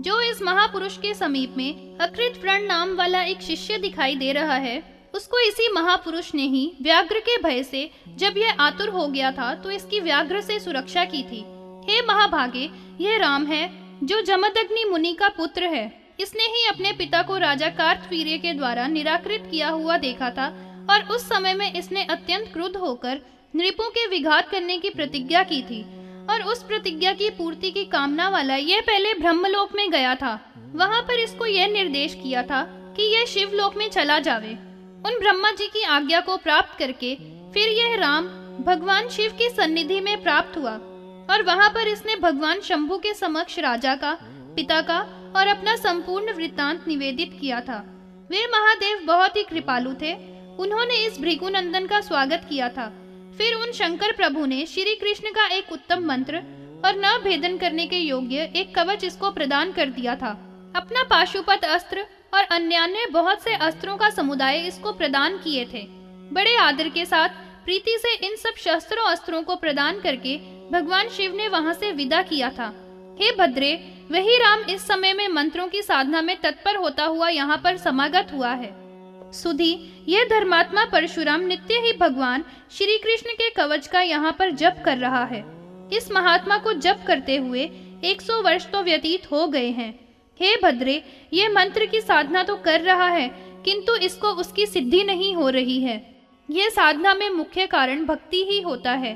जो इस महापुरुष के समीप में अकृत व्रण नाम वाला एक शिष्य दिखाई दे रहा है, उसको इसी महापुरुष ने ही व्याघ्र के भय से जब यह आतुर हो गया था तो इसकी व्याघ्र से सुरक्षा की थी। हे महाभागे, यह राम है, जो जमदग्नि मुनि का पुत्र है। इसने ही अपने पिता को राजा कार्तवीर्य के द्वारा निराकृत किया हुआ देखा था, और उस समय में इसने अत्यंत क्रुद्ध होकर नृपों के विघात करने की प्रतिज्ञा की थी। और उस प्रतिज्ञा की पूर्ति की कामना वाला यह पहले ब्रह्मलोक में गया था। वहाँ पर इसको यह निर्देश किया था कि यह शिवलोक में चला जावे। उन ब्रह्मा जी की आज्ञा को प्राप्त करके फिर यह राम भगवान शिव की सन्निधि में प्राप्त हुआ और वहाँ पर इसने भगवान शंभु के समक्ष राजा का, पिता का और अपना संपूर्ण वृत्तांत निवेदित किया था। वे महादेव बहुत ही कृपालु थे। उन्होंने इस भृगुनंदन का स्वागत किया था। फिर उन शंकर प्रभु ने श्री कृष्ण का एक उत्तम मंत्र और न भेदन करने के योग्य एक कवच इसको प्रदान कर दिया था। अपना पाशुपत अस्त्र और अन्य बहुत से अस्त्रों का समुदाय इसको प्रदान किए थे। बड़े आदर के साथ प्रीति से इन सब शस्त्रों अस्त्रों को प्रदान करके भगवान शिव ने वहाँ से विदा किया था। हे भद्रे, वही राम इस समय में मंत्रों की साधना में तत्पर होता हुआ यहाँ पर समागत हुआ है। सुधी यह धर्मात्मा परशुराम नित्य ही भगवान श्री कृष्ण के कवच का यहाँ पर जप कर रहा है। इस महात्मा को जप करते हुए 100 वर्ष तो व्यतीत हो गए हैं। हे भद्रे, ये मंत्र की साधना तो कर रहा है, किंतु इसको उसकी सिद्धि नहीं हो रही है। यह साधना में मुख्य कारण भक्ति ही होता है।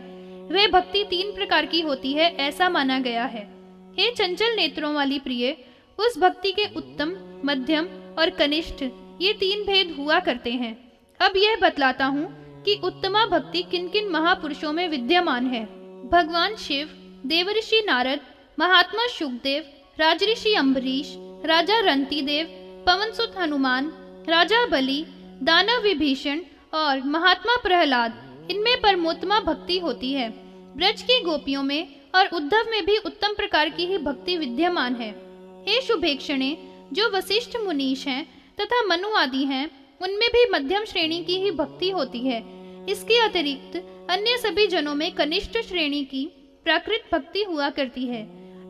वह भक्ति तीन प्रकार की होती है, ऐसा माना गया है। हे चंचल नेत्रों वाली प्रिय, उस भक्ति के उत्तम, मध्यम और कनिष्ठ ये तीन भेद हुआ करते हैं। अब यह बतलाता हूँ कि उत्तमा भक्ति किन किन महापुरुषों में विद्यमान है। भगवान शिव देवऋषि नारद, महात्मा सुखदेव राजऋषि अम्बरीश, राजा रंती देव पवन सुत हनुमान, राजा बलि, दानव विभीषण और महात्मा प्रहलाद, इनमें परमोत्तमा भक्ति होती है। ब्रज की गोपियों में और उद्धव में भी उत्तम प्रकार की ही भक्ति विद्यमान है। हे शुभेक्षणे, जो वशिष्ठ मुनीष हैं तथा मनु आदि हैं, उनमें भी मध्यम श्रेणी की ही भक्ति होती है। इसके अतिरिक्त अन्य सभी जनों में कनिष्ठ श्रेणी की प्राकृत भक्ति हुआ करती है।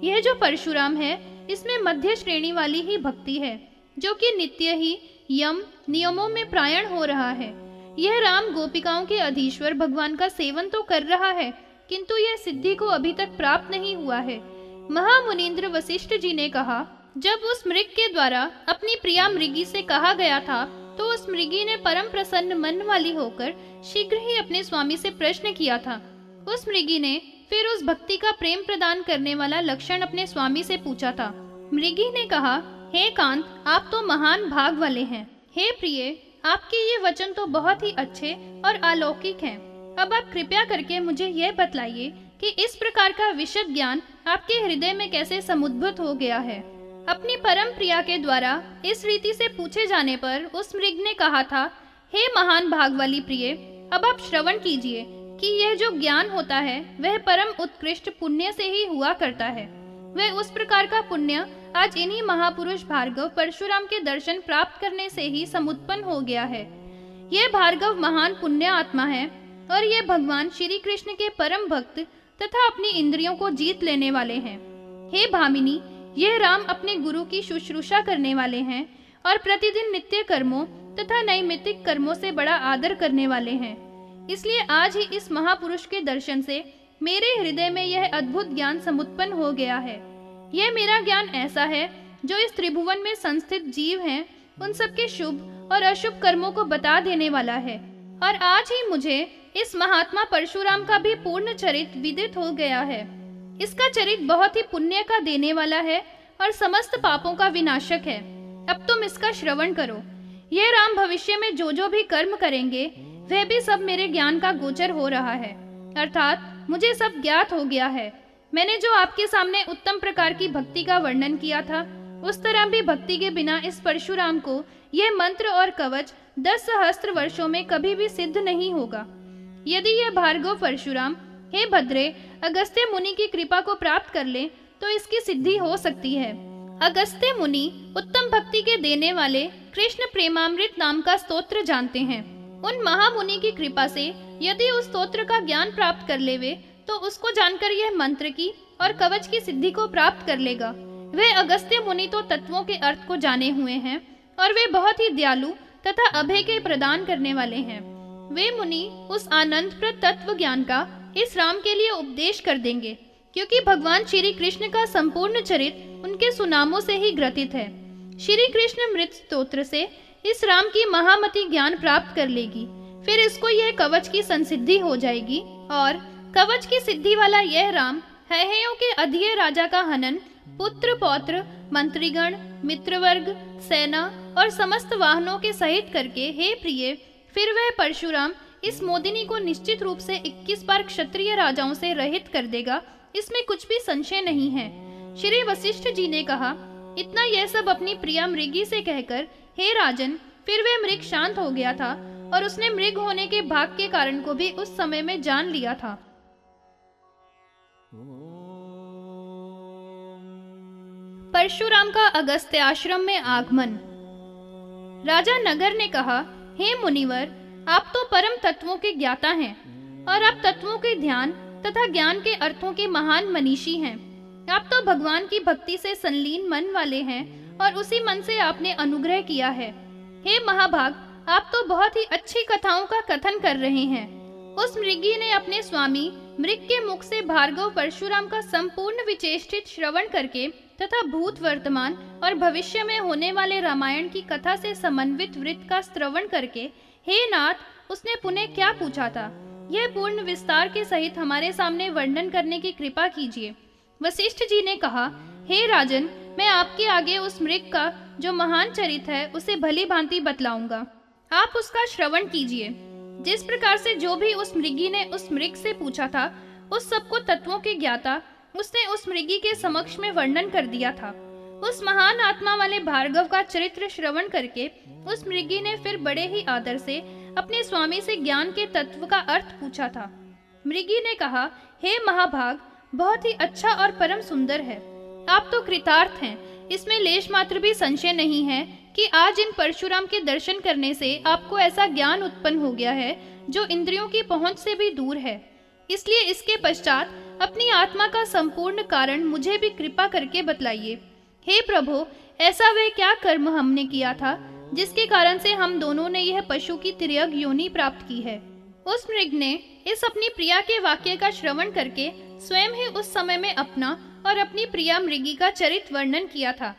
यह जो परशुराम है, इसमें मध्य श्रेणी वाली ही भक्ति है, जो कि नित्य ही यम नियमों में प्रायण हो रहा है। यह राम गोपिकाओं के अधीश्वर भगवान का सेवन तो कर रहा है, किंतु यह सिद्धि को अभी तक प्राप्त नहीं हुआ है। महामुनिंद्र वशिष्ठ जी ने कहा जब उस मृग के द्वारा अपनी प्रिया मृगी से कहा गया था तो उस मृगी ने परम प्रसन्न मन वाली होकर शीघ्र ही अपने स्वामी से प्रश्न किया था। उस मृगी ने फिर उस भक्ति का प्रेम प्रदान करने वाला लक्षण अपने स्वामी से पूछा था। मृगी ने कहा, हे कांत, आप तो महान भाग वाले हैं। हे प्रिय, आपके ये वचन तो बहुत ही अच्छे और अलौकिक हैं। अब आप कृपया करके मुझे यह बतलाइए कि इस प्रकार का विशद ज्ञान आपके हृदय में कैसे समुद्भुत हो गया है। अपनी परम प्रिया के द्वारा इस रीति से पूछे जाने पर उस मृग ने कहा था, हे महान भाग वाली प्रिय, अब आप श्रवण कीजिए कि यह जो ज्ञान होता है, वह परम उत्कृष्ट पुण्य से ही हुआ करता है। वह उस प्रकार का पुण्य आज इन्हीं महापुरुष भार्गव परशुराम के दर्शन प्राप्त करने से ही समुत्पन्न हो गया है। यह भार्गव महान पुण्य आत्मा है और यह भगवान श्री कृष्ण के परम भक्त तथा अपनी इंद्रियों को जीत लेने वाले हैं। हे भामिनी यह राम अपने गुरु की शुश्रूषा करने वाले हैं और प्रतिदिन नित्य कर्मों तथा नैमित्तिक कर्मों से बड़ा आदर करने वाले हैं। इसलिए आज ही इस महापुरुष के दर्शन से मेरे हृदय में यह अद्भुत ज्ञान समुत्पन्न हो गया है। यह मेरा ज्ञान ऐसा है जो इस त्रिभुवन में संस्थित जीव हैं, उन सबके शुभ और अशुभ कर्मों को बता देने वाला है। और आज ही मुझे इस महात्मा परशुराम का भी पूर्ण चरित्र विदित हो गया है। इसका चरित बहुत ही पुण्य का देने वाला है और समस्त पापों का विनाशक है। अब तुम इसका श्रवण करो। यह राम भविष्य में जो जो भी कर्म करेंगे, वह भी सब मेरे ज्ञान का गोचर हो रहा है। अर्थात, मुझे सब ज्ञात हो गया है। मैंने जो आपके सामने उत्तम प्रकार की भक्ति का वर्णन किया था, उस तरह भी भक्ति के बिना इस परशुराम को यह मंत्र और कवच दस सहस्त्र वर्षों में कभी भी सिद्ध नहीं होगा। यदि यह भार्गव परशुराम हे भद्रे, अगस्त्य मुनि की कृपा को प्राप्त कर ले तो इसकी सिद्धि हो सकती है। अगस्त्य मुनि उत्तम भक्ति के देने वाले कृष्ण प्रेमामृत नाम का स्तोत्र जानते हैं। उन महामुनि की कृपा से यदि उस स्तोत्र का ज्ञान प्राप्त कर लेवे तो उसको जानकर यह मंत्र की और कवच की सिद्धि को प्राप्त कर लेगा। वे अगस्त्य मुनि तो तत्वों के अर्थ को जाने हुए हैं, और वे बहुत ही दयालु तथा अभय के प्रदान करने वाले हैं। वे मुनि उस आनंद प्रद तत्व ज्ञान का इस राम के लिए उपदेश कर देंगे, क्योंकि भगवान श्री कृष्ण का संपूर्ण चरित्र उनके सुनामों से ही ग्रथित है। श्री कृष्ण मृत स्तोत्र से इस राम की महामति ज्ञान प्राप्त कर लेगी, फिर इसको यह कवच की संसिद्धि हो जाएगी, और कवच की सिद्धि वाला यह राम है के अधीय राजा का हनन, पुत्र पौत्र, मंत्रीगण, मित्रवर्ग, सेना और समस्त वाहनों के सहित करके, हे प्रिय, फिर वह परशुराम इस मोदिनी को निश्चित रूप से 21 बार क्षत्रिय राजाओं से रहित कर देगा, इसमें कुछ भी संशय नहीं है। श्री वशिष्ठ जी ने कहा, इतना यह सब अपनी प्रिया मृगी से कहकर, हे राजन, फिर वह मृग शांत हो गया था और उसने मृग होने के भाग के कारण को भी उस समय में जान लिया था। परशुराम का अगस्त्य आश्रम में आगमन। राजा नगर ने कहा, हे मुनिवर आप तो परम तत्वों के ज्ञाता हैं, और आप तत्वों के ध्यान तथा ज्ञान के अर्थों के महान मनीषी हैं। आप तो भगवान की भक्ति से संलीन मन वाले हैं, और उसी मन से आपने अनुग्रह किया है। हे महाभाग, आप तो बहुत ही अच्छी कथाओं का कथन कर रहे हैं। उस मृगी ने अपने स्वामी मृग के मुख से भार्गव परशुराम का संपूर्ण विचेष्टित श्रवण करके तथा भूत वर्तमान और भविष्य में होने वाले रामायण की कथा से समन्वित वृत्त का श्रवण करके हे नाथ, उसने पुनः क्या पूछा था? यह पूर्ण विस्तार के सहित हमारे सामने वर्णन करने की कृपा कीजिए। वशिष्ठ जी ने कहा, हे राजन, मैं आपके आगे उस मृग का, जो महान चरित है, उसे भली भांति बतलाऊँगा। आप उसका श्रवण कीजिए। जिस प्रकार से जो भी उस मृगी ने उस मृग से पूछा था, उस सबको तत्वों के ज्ञाता, उसने उस मृगी के समक्ष में वर्णन कर दिया था। उस महान आत्मा वाले भार्गव का चरित्र श्रवण करके उस मृगी ने फिर बड़े ही आदर से अपने स्वामी से ज्ञान के तत्व का अर्थ पूछा था। मृगी ने कहा, हे महाभाग, बहुत ही अच्छा और परम सुंदर है। आप तो कृतार्थ हैं। इसमें लेश मात्र भी संशय नहीं है कि आज इन परशुराम के दर्शन करने से आपको ऐसा ज्ञान उत्पन्न हो गया है, जो इंद्रियों की पहुँच से भी दूर है। इसलिए इसके पश्चात अपनी आत्मा का संपूर्ण कारण मुझे भी कृपा करके बतलाइए। हे प्रभु, ऐसा वह क्या कर्म हमने किया था, जिसके कारण से हम दोनों ने यह पशु की त्रियग योनि प्राप्त की है? उस मृग ने इस अपनी प्रिया के वाक्य का श्रवण करके स्वयं ही उस समय में अपना और अपनी प्रिया मृगी का चरित वर्णन किया था।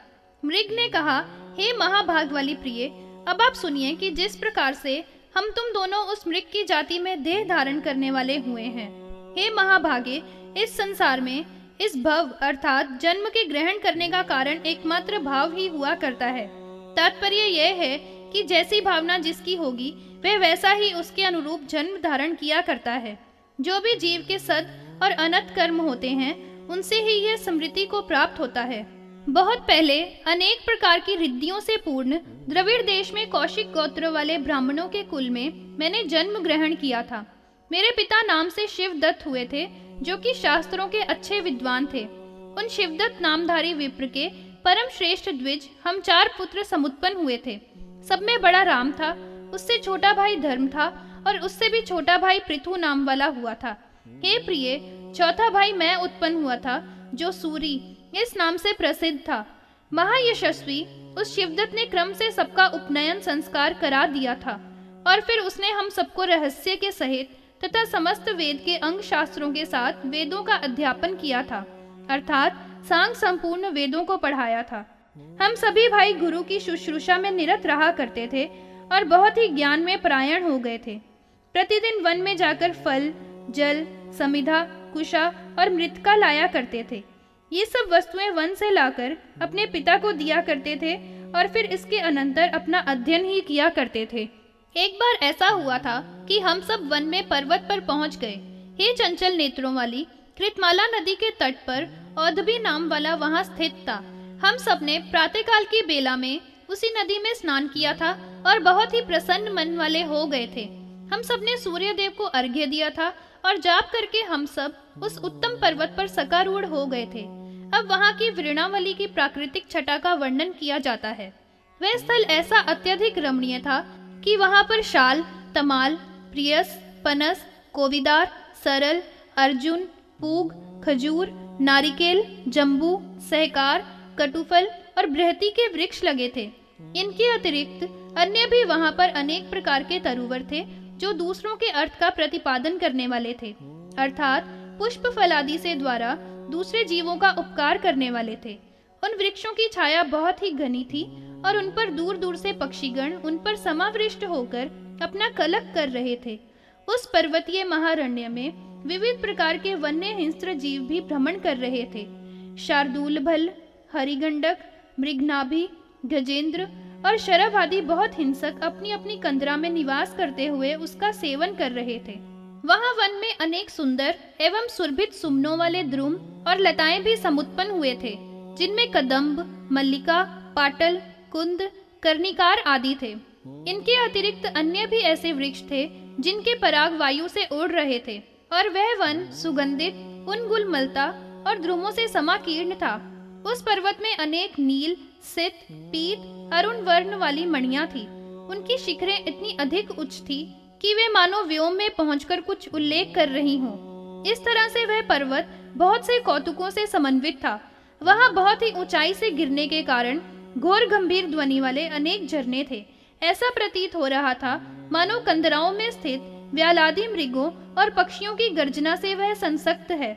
मृग ने कहा, हे महाभाग वाली प्रिय, अब आप सुनिए कि जिस प्रकार से हम तुम दोनों उस मृग की जाति में देह धारण करने वाले हुए हैं। हे महाभागे, इस संसार में इस भव अर्थात जन्म के ग्रहण करने का कारण एकमात्र भाव ही हुआ करता है। तात्पर्य यह है कि जैसी भावना जिसकी होगी, वह वैसा ही उसके अनुरूप जन्म धारण किया करता है। जो भी जीव के सद और अनत कर्म होते हैं, उनसे ही यह स्मृति को प्राप्त होता है। बहुत पहले अनेक प्रकार की रिद्धियों से पूर्ण, द्रविड़ देश में कौशिक गोत्र वाले ब्राह्मणों के कुल में मैंने जन्म ग्रहण किया था। मेरे पिता नाम से शिव दत्त हुए थे जो कि शास्त्रों के अच्छे विद्वान थे। उन शिवदत्त नामधारी विप्र के परम श्रेष्ठ द्विज हम चार पुत्र समुत्पन्न हुए थे। सब में बड़ा राम था, उससे छोटा भाई धर्म था और उससे भी छोटा भाई पृथु नाम वाला हुआ था। हे प्रिय, चौथा भाई मैं उत्पन्न हुआ था, जो सूरी, इस नाम से प्रसिद्ध था। महायशस्वी, उस शिवदत्त ने क्रम से सबका उपनयन संस्कार करा दिया था और फिर उसने हम सबको रहस्य के सहित तथा समस्त वेद के अंग शास्त्रों के साथ वेदों का अध्यापन किया था, अर्थात सांग संपूर्ण वेदों को पढ़ाया था। हम सभी भाई गुरु की शुश्रूषा में निरत रहा करते थे और बहुत ही ज्ञान में परायण हो गए थे। प्रतिदिन वन में जाकर फल, जल, समिधा, कुशा और मृतका लाया करते थे। ये सब वस्तुएँ वन से लाकर अपने पिता को दिया करते थे और फिर इसके अनंतर अपना अध्ययन ही किया करते थे। एक बार ऐसा हुआ था कि हम सब वन में पर्वत पर पहुँच गए। हे चंचल नेत्रों वाली, कृतमाला नदी के तट पर औधबी नाम वाला वहाँ स्थित था। हम सबने प्रातःकाल की बेला में उसी नदी में स्नान किया था और बहुत ही प्रसन्न मन वाले हो गए थे। हम सबने सूर्य देव को अर्घ्य दिया था और जाप करके हम सब उस उत्तम पर्वत पर सकारूढ़ हो गए थे। अब वहाँ की वृणावली की प्राकृतिक छटा का वर्णन किया जाता है। वह स्थल ऐसा अत्यधिक रमणीय था कि वहाँ पर शाल, तमाल प्रियस, पनस, कोविदार, सरल, अर्जुन, पूग, खजूर, नारिकेल जम्बू सहकार, कटुफल और बृहति के वृक्ष लगे थे। इनके अतिरिक्त अन्य भी वहाँ पर अनेक प्रकार के तरुवर थे, जो दूसरों के अर्थ का प्रतिपादन करने वाले थे। अर्थात, पुष्प फलादि से द्वारा दूसरे जीवों का उपकार करने वाले थे। उन वृक्षों की छाया बहुत ही घनी थी और उन पर दूर दूर से पक्षीगण उन पर समावृष्ट होकर अपना कलक कर रहे थे। उस पर्वतीय महारण्य में विविध प्रकार के वन्य हिंस्र जीव भी भ्रमण कर रहे थे। शार्दूल भल हरिगंडक, मृगनाभि, गजेंद्र और शरभ आदि बहुत हिंसक अपनी अपनी कंदरा में निवास करते हुए उसका सेवन कर रहे थे। वहाँ वन में अनेक सुंदर एवं सुरभित सुमनों वाले द्रुम और लताएँ भी समुत्पन्न हुए थे, जिनमें कदम्ब, मल्लिका, पाटल, कुंद, कर्णिकार आदि थे। इनके अतिरिक्त अन्य भी ऐसे वृक्ष थे, जिनके पराग वायु से उड़ रहे थे, और वह वन सुगंधित उन गुलमलता और ध्रुमों से समाकीर्ण था। उस पर्वत में अनेक नील, सित, पीत, अरुण वर्ण वाली मणिया थी। उनकी शिखरें इतनी अधिक उच्च थी कि वे मानो व्योम में पहुंचकर कुछ उल्लेख कर रही हों। इस तरह से वह पर्वत बहुत से कौतुकों से समन्वित था। वहाँ बहुत ही ऊंचाई से गिरने के कारण घोर गंभीर ध्वनि वाले अनेक झरने थे। ऐसा प्रतीत हो रहा था। मानो कंदराओं में स्थित व्यालादी मृगों और पक्षियों की गर्जना से वह संसक्त है।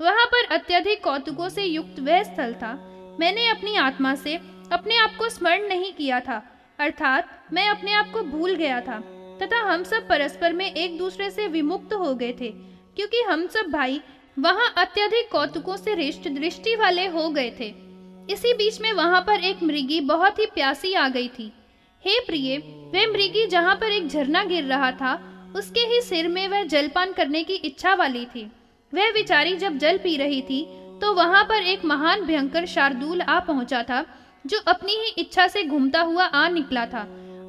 वहाँ पर अत्यधिक कौतुकों से युक्त वह स्थल था। मैंने अपनी आत्मा से अपने आप को स्मरण नहीं किया था। अर्थात मैं अपने आप को भूल गया था, तथा हम सब परस्पर में एक दूसरे से विमुक्त हो गए थे, क्योंकि हम सब भाई वहाँ अत्यधिक कौतुकों से रिष्ट दृष्टि वाले हो गए थे। इसी बीच में वहाँ पर एक मृगी बहुत ही प्यासी आ गई थी। हे प्रिय, वह मृगी जहाँ पर एक झरना गिर रहा था, उसके ही सिर में वह जलपान करने की इच्छा वाली थी। वह बिचारी जब जल पी रही थी तो वहाँ पर एक महान भयंकर शार्दूल आ पहुँचा था, जो अपनी ही इच्छा से घूमता हुआ आ निकला था,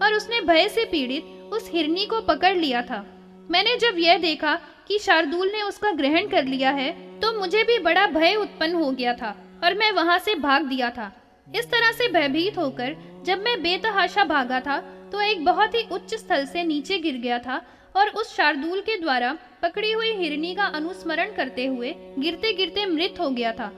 और उसने भय से पीड़ित उस हिरनी को पकड़ लिया था। मैंने जब यह देखा कि शार्दूल ने उसका ग्रहण कर लिया है तो मुझे भी बड़ा भय उत्पन्न हो गया था, और मैं वहाँ से भाग दिया था। इस तरह से भयभीत होकर जब मैं बेतहाशा भागा था तो एक बहुत ही उच्च स्थल से नीचे गिर गया था और उस शार्दूल के द्वारा पकड़ी हुई हिरनी का अनुस्मरण करते हुए गिरते गिरते मृत हो गया था।